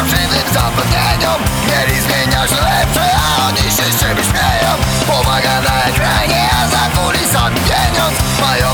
fałszywym zapomnieniom Mieli zmieniać lepsze, a oni się z siebie śmieją Pomaga na ekranie, a za kulisami pieniądz Mają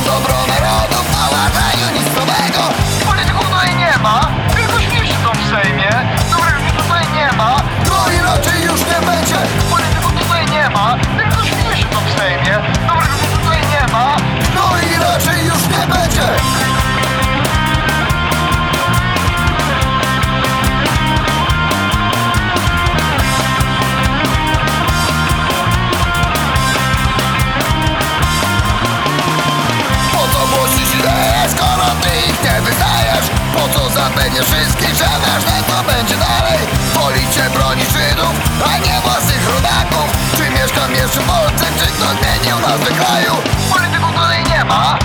nie wszystkich Ważne co będzie dalej. Wolicie bronić Żydów, a nie własnych rodaków Czy mieszkam jeszcze w Polsce, czy to zmienił nazwę kraju? Polityków tutaj nie ma,